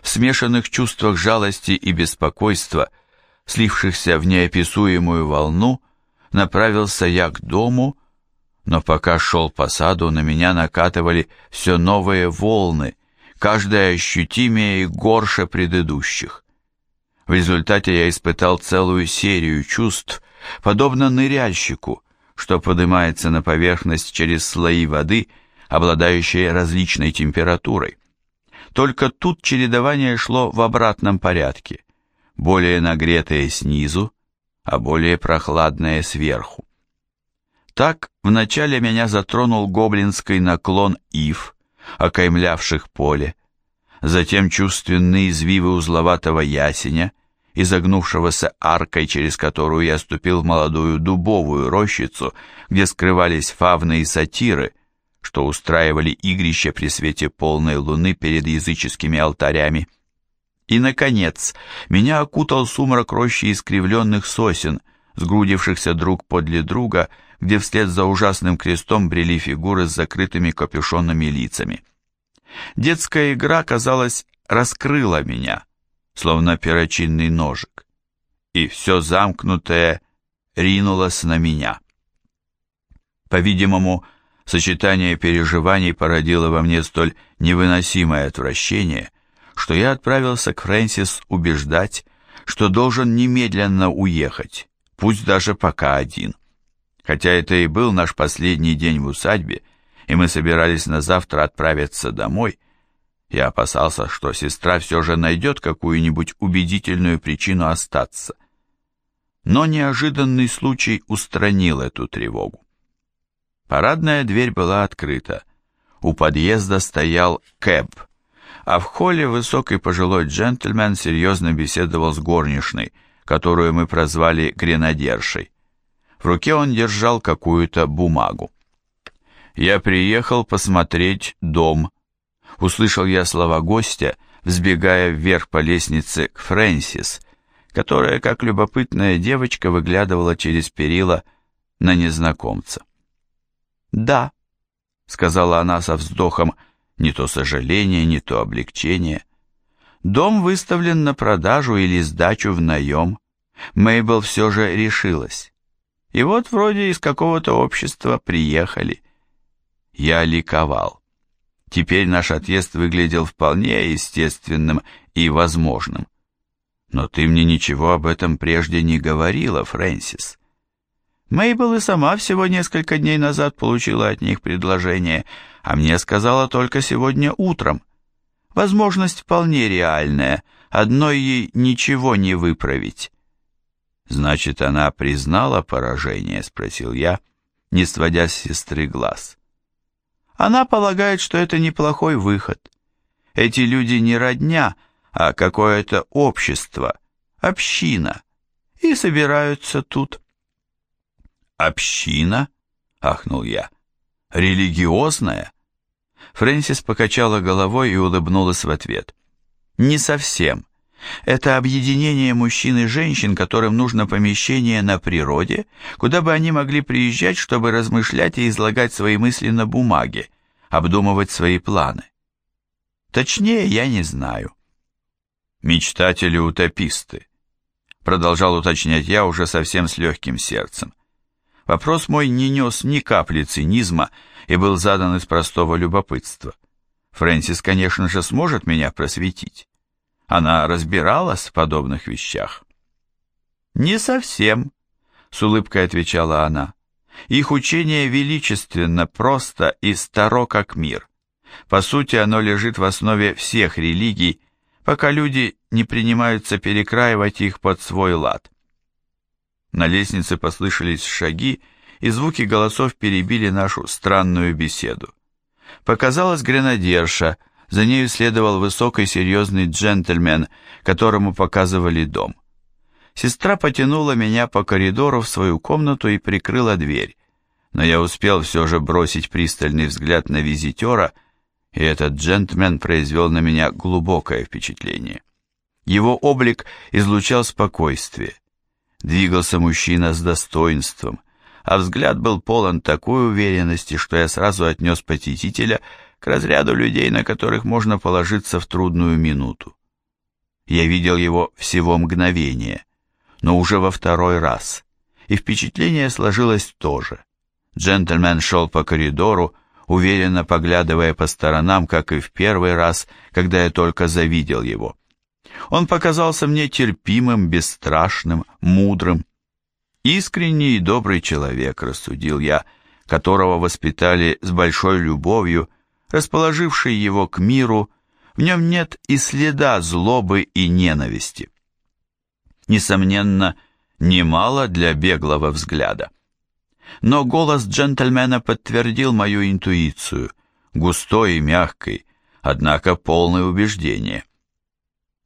В смешанных чувствах жалости и беспокойства, слившихся в неописуемую волну, направился я к дому, но пока шел по саду, на меня накатывали все новые волны, каждая ощутимее и горше предыдущих. В результате я испытал целую серию чувств, подобно ныряльщику, что поднимается на поверхность через слои воды, обладающие различной температурой. Только тут чередование шло в обратном порядке, более нагретое снизу, а более прохладное сверху. Так вначале меня затронул гоблинский наклон ив, окаймлявших поле, затем чувственные извивы узловатого ясеня, изогнувшегося аркой, через которую я ступил в молодую дубовую рощицу, где скрывались фавны и сатиры, что устраивали игрища при свете полной луны перед языческими алтарями. И, наконец, меня окутал сумрак рощи искривленных сосен, сгрудившихся друг подле друга, где вслед за ужасным крестом брели фигуры с закрытыми капюшонами лицами. Детская игра, казалось, раскрыла меня, словно перочинный ножик, и все замкнутое ринулось на меня. По-видимому, сочетание переживаний породило во мне столь невыносимое отвращение, что я отправился к Фрэнсис убеждать, что должен немедленно уехать, пусть даже пока один. Хотя это и был наш последний день в усадьбе, и мы собирались на завтра отправиться домой, я опасался, что сестра все же найдет какую-нибудь убедительную причину остаться. Но неожиданный случай устранил эту тревогу. Парадная дверь была открыта. У подъезда стоял кэб, а в холле высокий пожилой джентльмен серьезно беседовал с горничной, которую мы прозвали гренадершей. В руке он держал какую-то бумагу. «Я приехал посмотреть дом», — услышал я слова гостя, взбегая вверх по лестнице к Фрэнсис, которая, как любопытная девочка, выглядывала через перила на незнакомца. «Да», — сказала она со вздохом, не то сожаление, не то облегчение. «Дом выставлен на продажу или сдачу в наем. Мейбл все же решилась. И вот вроде из какого-то общества приехали». Я ликовал. Теперь наш отъезд выглядел вполне естественным и возможным. Но ты мне ничего об этом прежде не говорила, Фрэнсис. Мейбл и сама всего несколько дней назад получила от них предложение, а мне сказала только сегодня утром. Возможность вполне реальная, одной ей ничего не выправить. «Значит, она признала поражение?» — спросил я, не сводя с сестры глаз. Она полагает, что это неплохой выход. Эти люди не родня, а какое-то общество, община, и собираются тут. «Община?» — ахнул я. «Религиозная?» Фрэнсис покачала головой и улыбнулась в ответ. «Не совсем. Это объединение мужчин и женщин, которым нужно помещение на природе, куда бы они могли приезжать, чтобы размышлять и излагать свои мысли на бумаге, обдумывать свои планы. Точнее, я не знаю». «Мечтатели-утописты», — продолжал уточнять я уже совсем с легким сердцем. Вопрос мой не нес ни капли цинизма и был задан из простого любопытства. Фрэнсис, конечно же, сможет меня просветить. Она разбиралась в подобных вещах. «Не совсем», — с улыбкой отвечала она. «Их учение величественно, просто и старо как мир. По сути, оно лежит в основе всех религий, пока люди не принимаются перекраивать их под свой лад. На лестнице послышались шаги, и звуки голосов перебили нашу странную беседу. Показалась гренадерша, за нею следовал высокий серьезный джентльмен, которому показывали дом. Сестра потянула меня по коридору в свою комнату и прикрыла дверь, но я успел все же бросить пристальный взгляд на визитера, и этот джентльмен произвел на меня глубокое впечатление. Его облик излучал спокойствие, Двигался мужчина с достоинством, а взгляд был полон такой уверенности, что я сразу отнес посетителя к разряду людей, на которых можно положиться в трудную минуту. Я видел его всего мгновение, но уже во второй раз, и впечатление сложилось тоже. Джентльмен шел по коридору, уверенно поглядывая по сторонам, как и в первый раз, когда я только завидел его. Он показался мне терпимым, бесстрашным, мудрым. Искренний и добрый человек, рассудил я, которого воспитали с большой любовью, расположивший его к миру, в нем нет и следа злобы и ненависти. Несомненно, немало для беглого взгляда. Но голос джентльмена подтвердил мою интуицию, густой и мягкой, однако полное убеждение.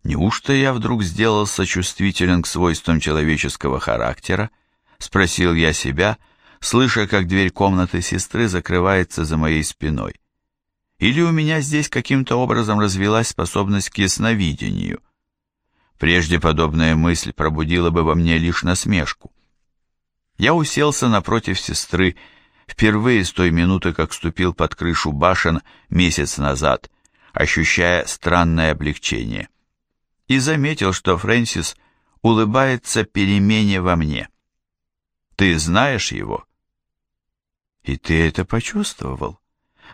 Неужто я вдруг сделался чувствителен к свойствам человеческого характера? Спросил я себя, слыша, как дверь комнаты сестры закрывается за моей спиной. Или у меня здесь каким-то образом развилась способность к ясновидению? Прежде подобная мысль пробудила бы во мне лишь насмешку. Я уселся напротив сестры, впервые с той минуты, как ступил под крышу башен месяц назад, ощущая странное облегчение и заметил, что Фрэнсис улыбается перемене во мне. «Ты знаешь его?» «И ты это почувствовал?»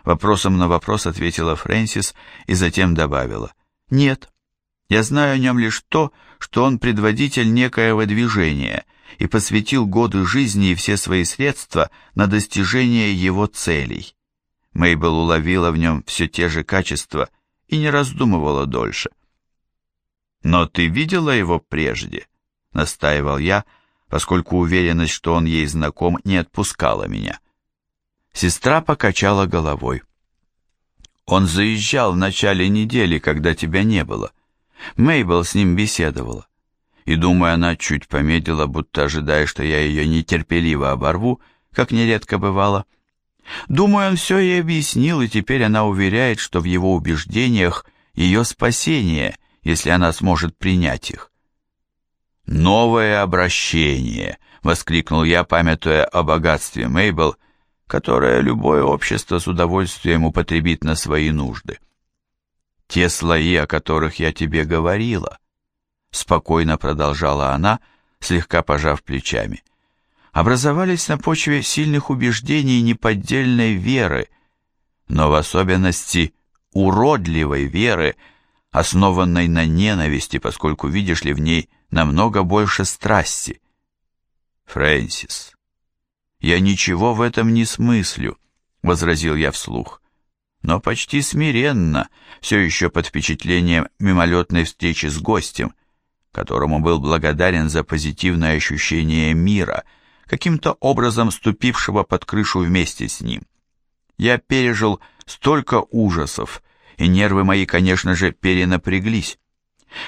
Вопросом на вопрос ответила Фрэнсис и затем добавила. «Нет, я знаю о нем лишь то, что он предводитель некоего движения и посвятил годы жизни и все свои средства на достижение его целей». Мейбл уловила в нем все те же качества и не раздумывала дольше. «Но ты видела его прежде?» — настаивал я, поскольку уверенность, что он ей знаком, не отпускала меня. Сестра покачала головой. «Он заезжал в начале недели, когда тебя не было. Мейбл с ним беседовала. И, думаю, она чуть помедлила, будто ожидая, что я ее нетерпеливо оборву, как нередко бывало. Думаю, он все ей объяснил, и теперь она уверяет, что в его убеждениях ее спасение, если она сможет принять их. «Новое обращение!» — воскликнул я, памятуя о богатстве Мейбл, которое любое общество с удовольствием употребит на свои нужды. «Те слои, о которых я тебе говорила», — спокойно продолжала она, слегка пожав плечами, образовались на почве сильных убеждений и неподдельной веры, но в особенности уродливой веры, основанной на ненависти, поскольку видишь ли в ней намного больше страсти. Фрэнсис, я ничего в этом не смыслю, возразил я вслух, но почти смиренно, все еще под впечатлением мимолетной встречи с гостем, которому был благодарен за позитивное ощущение мира, каким-то образом ступившего под крышу вместе с ним. Я пережил столько ужасов, и нервы мои, конечно же, перенапряглись.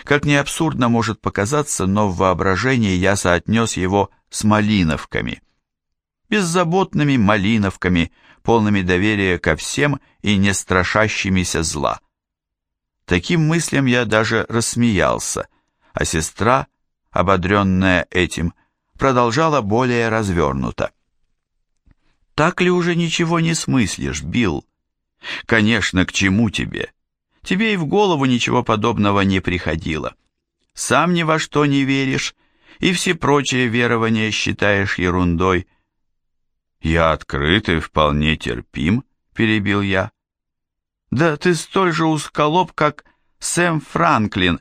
Как ни абсурдно может показаться, но в воображении я соотнес его с малиновками. Беззаботными малиновками, полными доверия ко всем и не страшащимися зла. Таким мыслям я даже рассмеялся, а сестра, ободренная этим, продолжала более развернуто. «Так ли уже ничего не смыслишь, Билл? Конечно, к чему тебе? Тебе и в голову ничего подобного не приходило. Сам ни во что не веришь, и все прочие верования считаешь ерундой. Я открыт и вполне терпим, перебил я. Да ты столь же узколоб, как Сэм Франклин,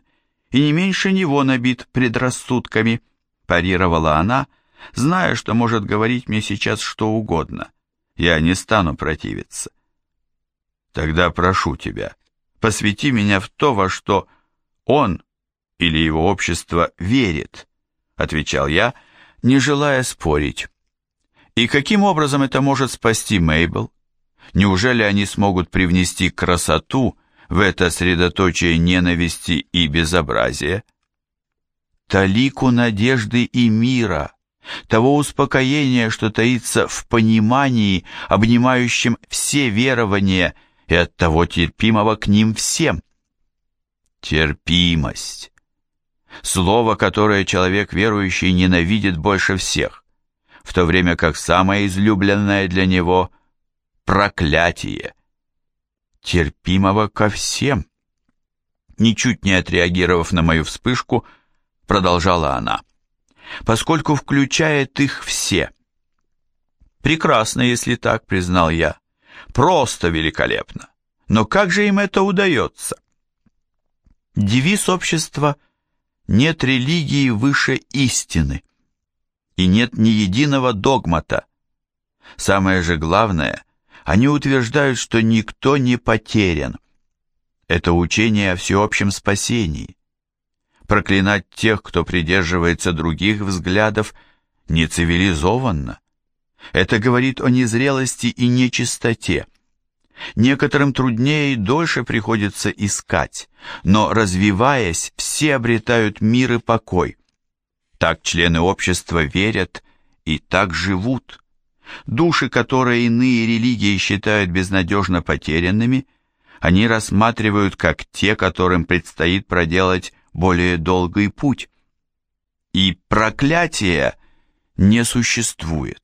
и не меньше него набит предрассудками, парировала она, зная, что может говорить мне сейчас что угодно. Я не стану противиться. Тогда прошу тебя, посвяти меня в то, во что он или его общество верит, отвечал я, не желая спорить. И каким образом это может спасти Мейбл? Неужели они смогут привнести красоту в это средоточие ненависти и безобразия? Талику надежды и мира, того успокоения, что таится в понимании, обнимающем все верования и от того терпимого к ним всем. Терпимость. Слово, которое человек верующий ненавидит больше всех, в то время как самое излюбленное для него – проклятие. Терпимого ко всем. Ничуть не отреагировав на мою вспышку, продолжала она. Поскольку включает их все. Прекрасно, если так, признал я. Просто великолепно. Но как же им это удается? Девиз общества «Нет религии выше истины» и нет ни единого догмата. Самое же главное, они утверждают, что никто не потерян. Это учение о всеобщем спасении. Проклинать тех, кто придерживается других взглядов, нецивилизованно. Это говорит о незрелости и нечистоте. Некоторым труднее и дольше приходится искать, но развиваясь, все обретают мир и покой. Так члены общества верят и так живут. Души, которые иные религии считают безнадежно потерянными, они рассматривают как те, которым предстоит проделать более долгий путь. И проклятия не существует.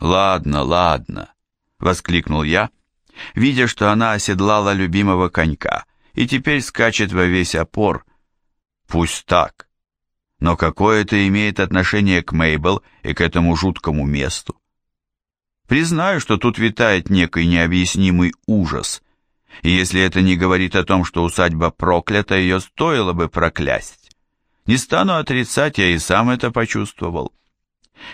«Ладно, ладно», — воскликнул я, видя, что она оседлала любимого конька и теперь скачет во весь опор. «Пусть так. Но какое это имеет отношение к Мейбл и к этому жуткому месту? Признаю, что тут витает некий необъяснимый ужас, и если это не говорит о том, что усадьба проклята, ее стоило бы проклясть. Не стану отрицать, я и сам это почувствовал.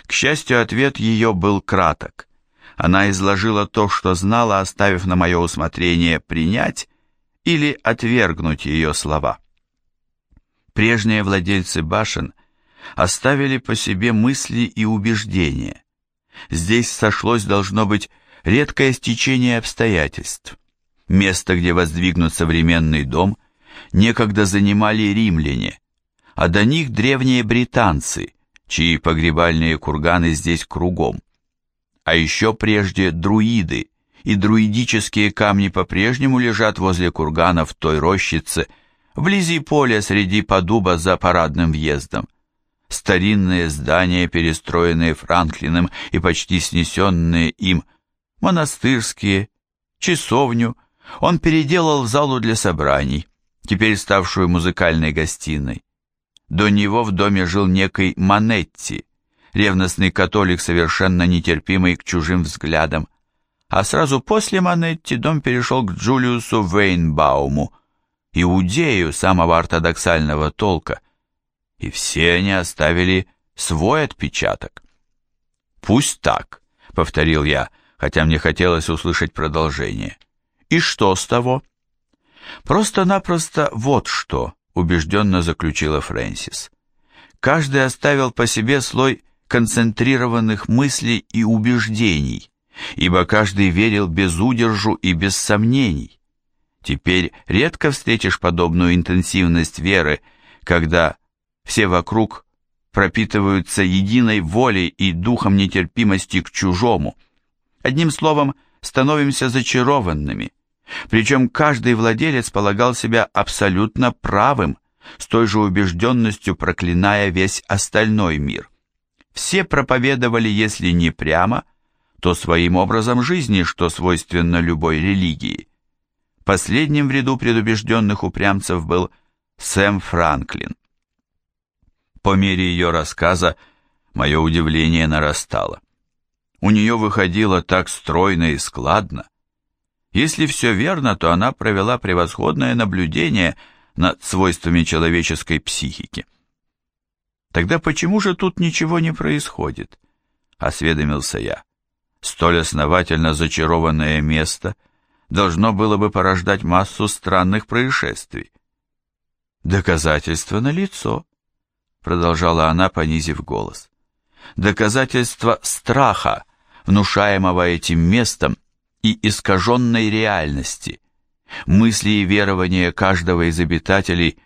К счастью, ответ ее был краток. Она изложила то, что знала, оставив на мое усмотрение принять или отвергнуть ее слова. Прежние владельцы башен оставили по себе мысли и убеждения. Здесь сошлось, должно быть, редкое стечение обстоятельств. Место, где воздвигнут современный дом, некогда занимали римляне, а до них древние британцы, чьи погребальные курганы здесь кругом. А еще прежде друиды, и друидические камни по-прежнему лежат возле курганов той рощице, вблизи поля среди подуба за парадным въездом. Старинные здания, перестроенные Франклином и почти снесенные им, монастырские, часовню, он переделал в залу для собраний, теперь ставшую музыкальной гостиной. До него в доме жил некий Манетти, ревностный католик, совершенно нетерпимый к чужим взглядам. А сразу после Манетти дом перешел к Джулиусу Вейнбауму, иудею самого ортодоксального толка, и все они оставили свой отпечаток. «Пусть так», — повторил я, хотя мне хотелось услышать продолжение. И что с того? Просто-напросто вот что, убежденно заключила Фрэнсис. Каждый оставил по себе слой концентрированных мыслей и убеждений, ибо каждый верил без удержу и без сомнений. Теперь редко встретишь подобную интенсивность веры, когда все вокруг пропитываются единой волей и духом нетерпимости к чужому. Одним словом, становимся зачарованными – причем каждый владелец полагал себя абсолютно правым, с той же убежденностью проклиная весь остальной мир. Все проповедовали, если не прямо, то своим образом жизни, что свойственно любой религии. Последним в ряду предубежденных упрямцев был Сэм Франклин. По мере ее рассказа мое удивление нарастало. У нее выходило так стройно и складно, если все верно, то она провела превосходное наблюдение над свойствами человеческой психики. Тогда почему же тут ничего не происходит? Осведомился я. Столь основательно зачарованное место должно было бы порождать массу странных происшествий. Доказательство налицо, продолжала она, понизив голос. Доказательство страха, внушаемого этим местом и искаженной реальности. Мысли и верования каждого из обитателей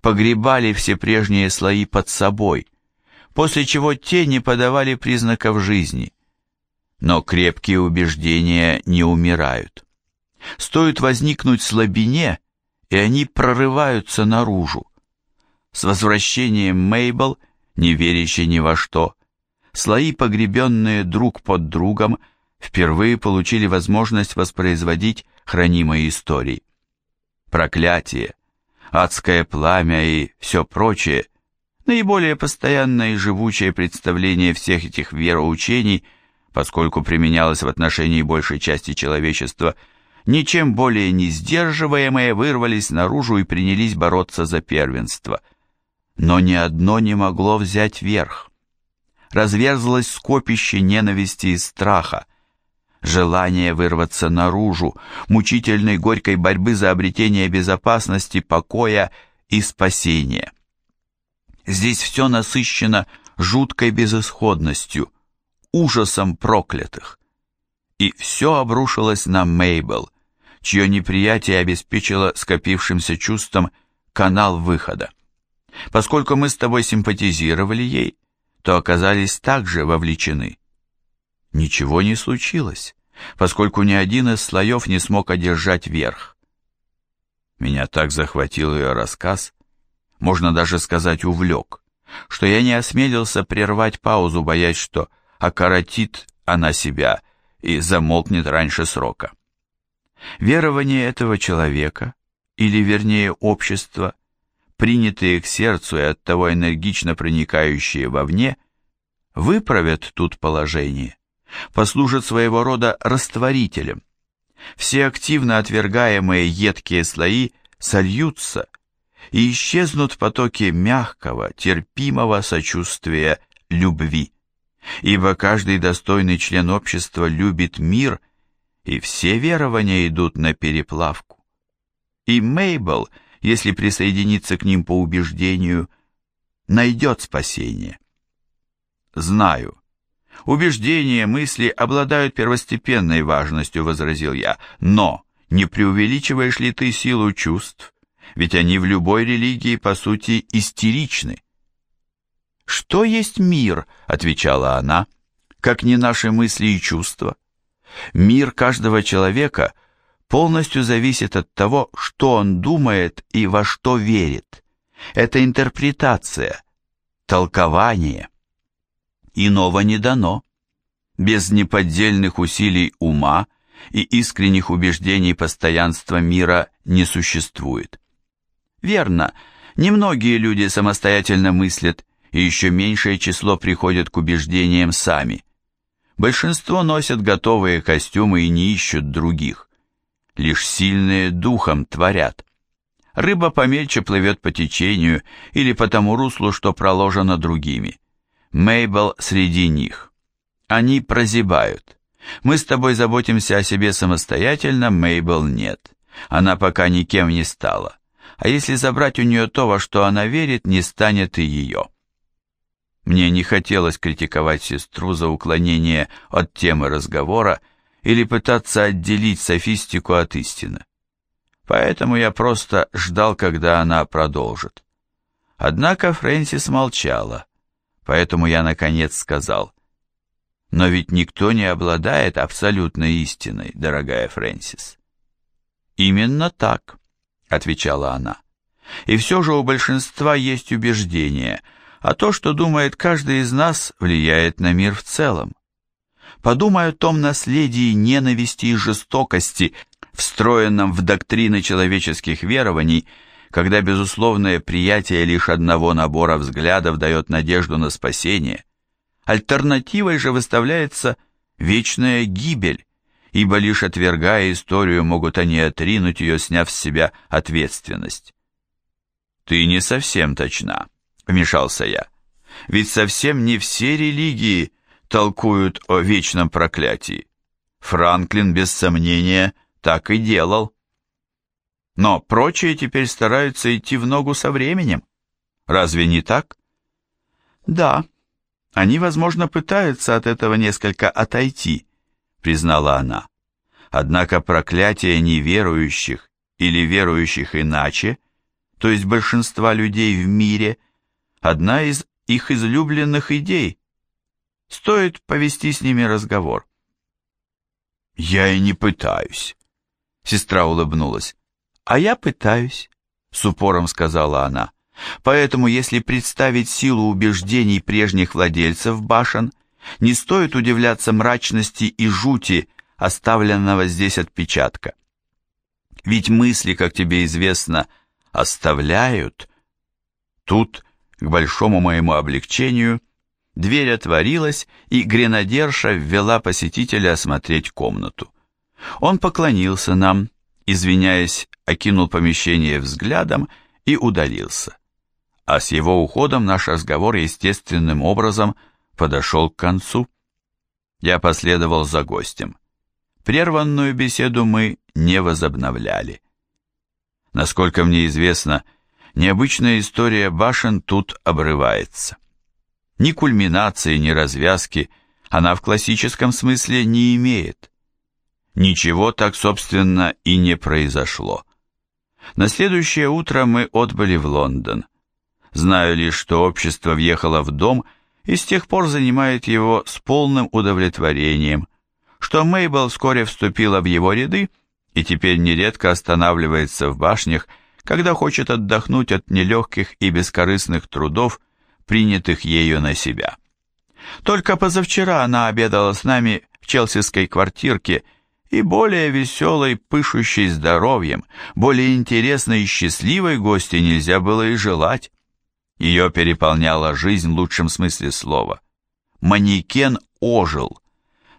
погребали все прежние слои под собой, после чего те не подавали признаков жизни. Но крепкие убеждения не умирают. Стоит возникнуть слабине, и они прорываются наружу. С возвращением Мейбл, не верящей ни во что, слои, погребенные друг под другом, впервые получили возможность воспроизводить хранимые истории. Проклятие, адское пламя и все прочее, наиболее постоянное и живучее представление всех этих вероучений, поскольку применялось в отношении большей части человечества, ничем более не сдерживаемые вырвались наружу и принялись бороться за первенство. Но ни одно не могло взять верх. Разверзлось скопище ненависти и страха, желание вырваться наружу, мучительной горькой борьбы за обретение безопасности, покоя и спасения. Здесь все насыщено жуткой безысходностью, ужасом проклятых. И все обрушилось на Мейбл, чье неприятие обеспечило скопившимся чувством канал выхода. Поскольку мы с тобой симпатизировали ей, то оказались также вовлечены. Ничего не случилось, поскольку ни один из слоев не смог одержать верх. Меня так захватил ее рассказ, можно даже сказать увлек, что я не осмелился прервать паузу, боясь, что окоротит она себя и замолкнет раньше срока. Верование этого человека, или вернее общества, принятые к сердцу и оттого энергично проникающие вовне, выправят тут положение, послужат своего рода растворителем. Все активно отвергаемые едкие слои сольются и исчезнут в потоке мягкого, терпимого сочувствия любви. Ибо каждый достойный член общества любит мир, и все верования идут на переплавку. И Мейбл, если присоединиться к ним по убеждению, найдет спасение. Знаю. Убеждения, мысли обладают первостепенной важностью, возразил я, но не преувеличиваешь ли ты силу чувств, ведь они в любой религии, по сути, истеричны. «Что есть мир?» — отвечала она, — «как не наши мысли и чувства. Мир каждого человека полностью зависит от того, что он думает и во что верит. Это интерпретация, толкование. Иного не дано. Без неподдельных усилий ума и искренних убеждений постоянства мира не существует. Верно, немногие люди самостоятельно мыслят, и еще меньшее число приходят к убеждениям сами. Большинство носят готовые костюмы и не ищут других. Лишь сильные духом творят. Рыба помельче плывет по течению или по тому руслу, что проложено другими. Мейбл среди них. Они прозябают. Мы с тобой заботимся о себе самостоятельно, Мейбл нет. Она пока никем не стала а если забрать у нее то, во что она верит, не станет и ее. Мне не хотелось критиковать сестру за уклонение от темы разговора или пытаться отделить софистику от истины. Поэтому я просто ждал, когда она продолжит. Однако Фрэнсис молчала, поэтому я наконец сказал, «Но ведь никто не обладает абсолютной истиной, дорогая Фрэнсис». «Именно так», отвечала она. И все же у большинства есть убеждение, а то, что думает каждый из нас, влияет на мир в целом. Подумай о том наследии ненависти и жестокости, встроенном в доктрины человеческих верований, когда безусловное приятие лишь одного набора взглядов дает надежду на спасение. Альтернативой же выставляется вечная гибель, ибо лишь отвергая историю, могут они отринуть ее, сняв с себя ответственность. «Ты не совсем точна», — вмешался я. «Ведь совсем не все религии толкуют о вечном проклятии. Франклин, без сомнения, так и делал. Но прочие теперь стараются идти в ногу со временем. Разве не так?» «Да, они, возможно, пытаются от этого несколько отойти», признала она. Однако проклятие неверующих или верующих иначе, то есть большинства людей в мире, одна из их излюбленных идей. Стоит повести с ними разговор. «Я и не пытаюсь», — сестра улыбнулась. «А я пытаюсь», — с упором сказала она. «Поэтому, если представить силу убеждений прежних владельцев башен, — не стоит удивляться мрачности и жути оставленного здесь отпечатка. Ведь мысли, как тебе известно, оставляют. Тут, к большому моему облегчению, дверь отворилась, и гренадерша ввела посетителя осмотреть комнату. Он поклонился нам, извиняясь, окинул помещение взглядом и удалился. А с его уходом наш разговор естественным образом подошел к концу. Я последовал за гостем. Прерванную беседу мы не возобновляли. Насколько мне известно, необычная история башен тут обрывается. Ни кульминации, ни развязки она в классическом смысле не имеет. Ничего так, собственно, и не произошло. На следующее утро мы отбыли в Лондон. Знаю лишь, что общество въехало в дом и с тех пор занимает его с полным удовлетворением, что Мейбл вскоре вступила в его ряды и теперь нередко останавливается в башнях, когда хочет отдохнуть от нелегких и бескорыстных трудов, принятых ею на себя. Только позавчера она обедала с нами в челсиской квартирке и более веселой, пышущей здоровьем, более интересной и счастливой гости нельзя было и желать. Ее переполняла жизнь в лучшем смысле слова. Манекен ожил.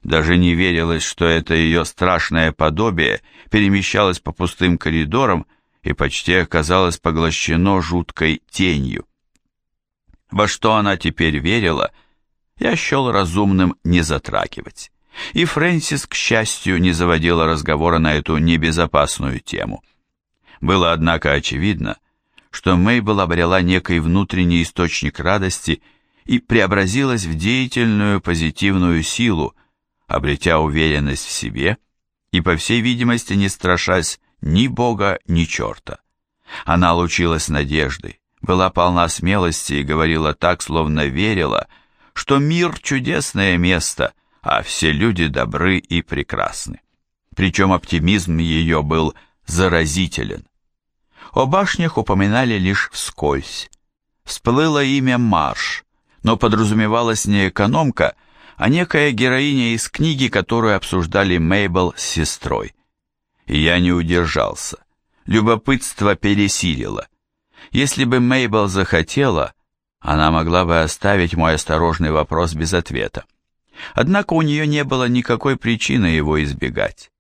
Даже не верилось, что это ее страшное подобие перемещалось по пустым коридорам и почти оказалось поглощено жуткой тенью. Во что она теперь верила, я счел разумным не затрагивать. И Фрэнсис, к счастью, не заводила разговора на эту небезопасную тему. Было, однако, очевидно, что Мейбл обрела некий внутренний источник радости и преобразилась в деятельную позитивную силу, обретя уверенность в себе и, по всей видимости, не страшась ни Бога, ни черта. Она лучилась надеждой, была полна смелости и говорила так, словно верила, что мир — чудесное место, а все люди добры и прекрасны. Причем оптимизм ее был заразителен. О башнях упоминали лишь вскользь. Всплыло имя Марш, но подразумевалась не экономка, а некая героиня из книги, которую обсуждали Мейбл с сестрой. И я не удержался. Любопытство пересилило. Если бы Мейбл захотела, она могла бы оставить мой осторожный вопрос без ответа. Однако у нее не было никакой причины его избегать.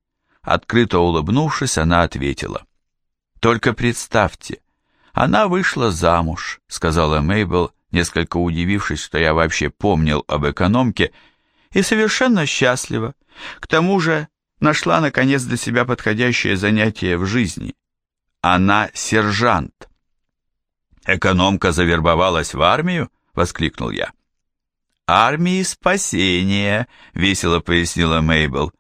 Открыто улыбнувшись, она ответила – только представьте, она вышла замуж, сказала Мейбл, несколько удивившись, что я вообще помнил об экономке, и совершенно счастлива. К тому же нашла наконец для себя подходящее занятие в жизни. Она сержант. Экономка завербовалась в армию? воскликнул я. «Армии спасения», — весело пояснила Мейбл.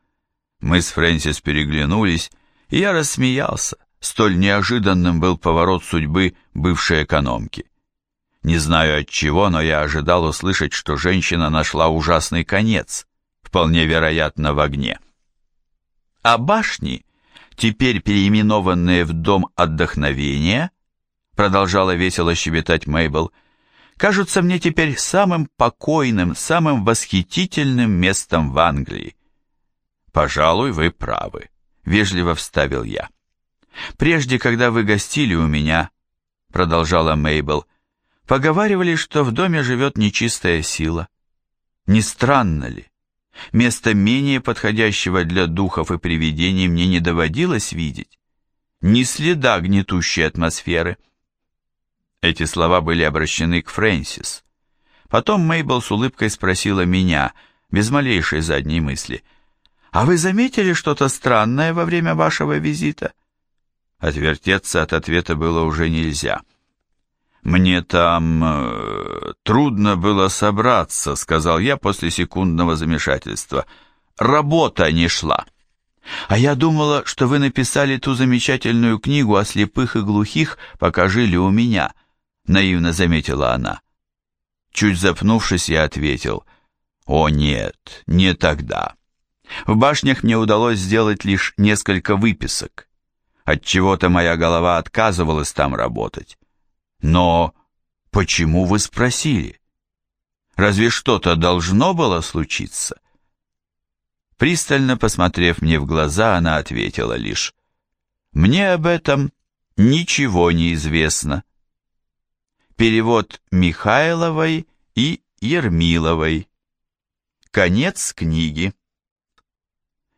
Мы с Фрэнсис переглянулись, и я рассмеялся. Столь неожиданным был поворот судьбы бывшей экономки. Не знаю от чего, но я ожидал услышать, что женщина нашла ужасный конец, вполне вероятно, в огне. А башни, теперь переименованные в Дом отдохновения, продолжала весело щебетать Мейбл, кажутся мне теперь самым покойным, самым восхитительным местом в Англии. Пожалуй, вы правы, вежливо вставил я. Прежде, когда вы гостили у меня, продолжала Мейбл, поговаривали, что в доме живет нечистая сила. Не странно ли? Место менее подходящего для духов и привидений мне не доводилось видеть. Ни следа гнетущей атмосферы. Эти слова были обращены к Фрэнсис. Потом Мейбл с улыбкой спросила меня, без малейшей задней мысли, «А вы заметили что-то странное во время вашего визита?» Отвертеться от ответа было уже нельзя. «Мне там э, трудно было собраться», — сказал я после секундного замешательства. «Работа не шла». «А я думала, что вы написали ту замечательную книгу о слепых и глухих, пока жили у меня», — наивно заметила она. Чуть запнувшись, я ответил, «О нет, не тогда. В башнях мне удалось сделать лишь несколько выписок. От чего-то моя голова отказывалась там работать. Но почему вы спросили? Разве что-то должно было случиться? Пристально посмотрев мне в глаза, она ответила лишь, «Мне об этом Ничего не известно. Перевод Михайловой и Ермиловой. Конец книги.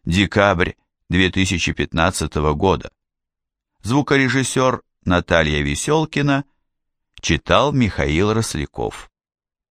Декабрь 2015 года. Звукорежиссер Наталья Веселкина читал Михаил Росляков.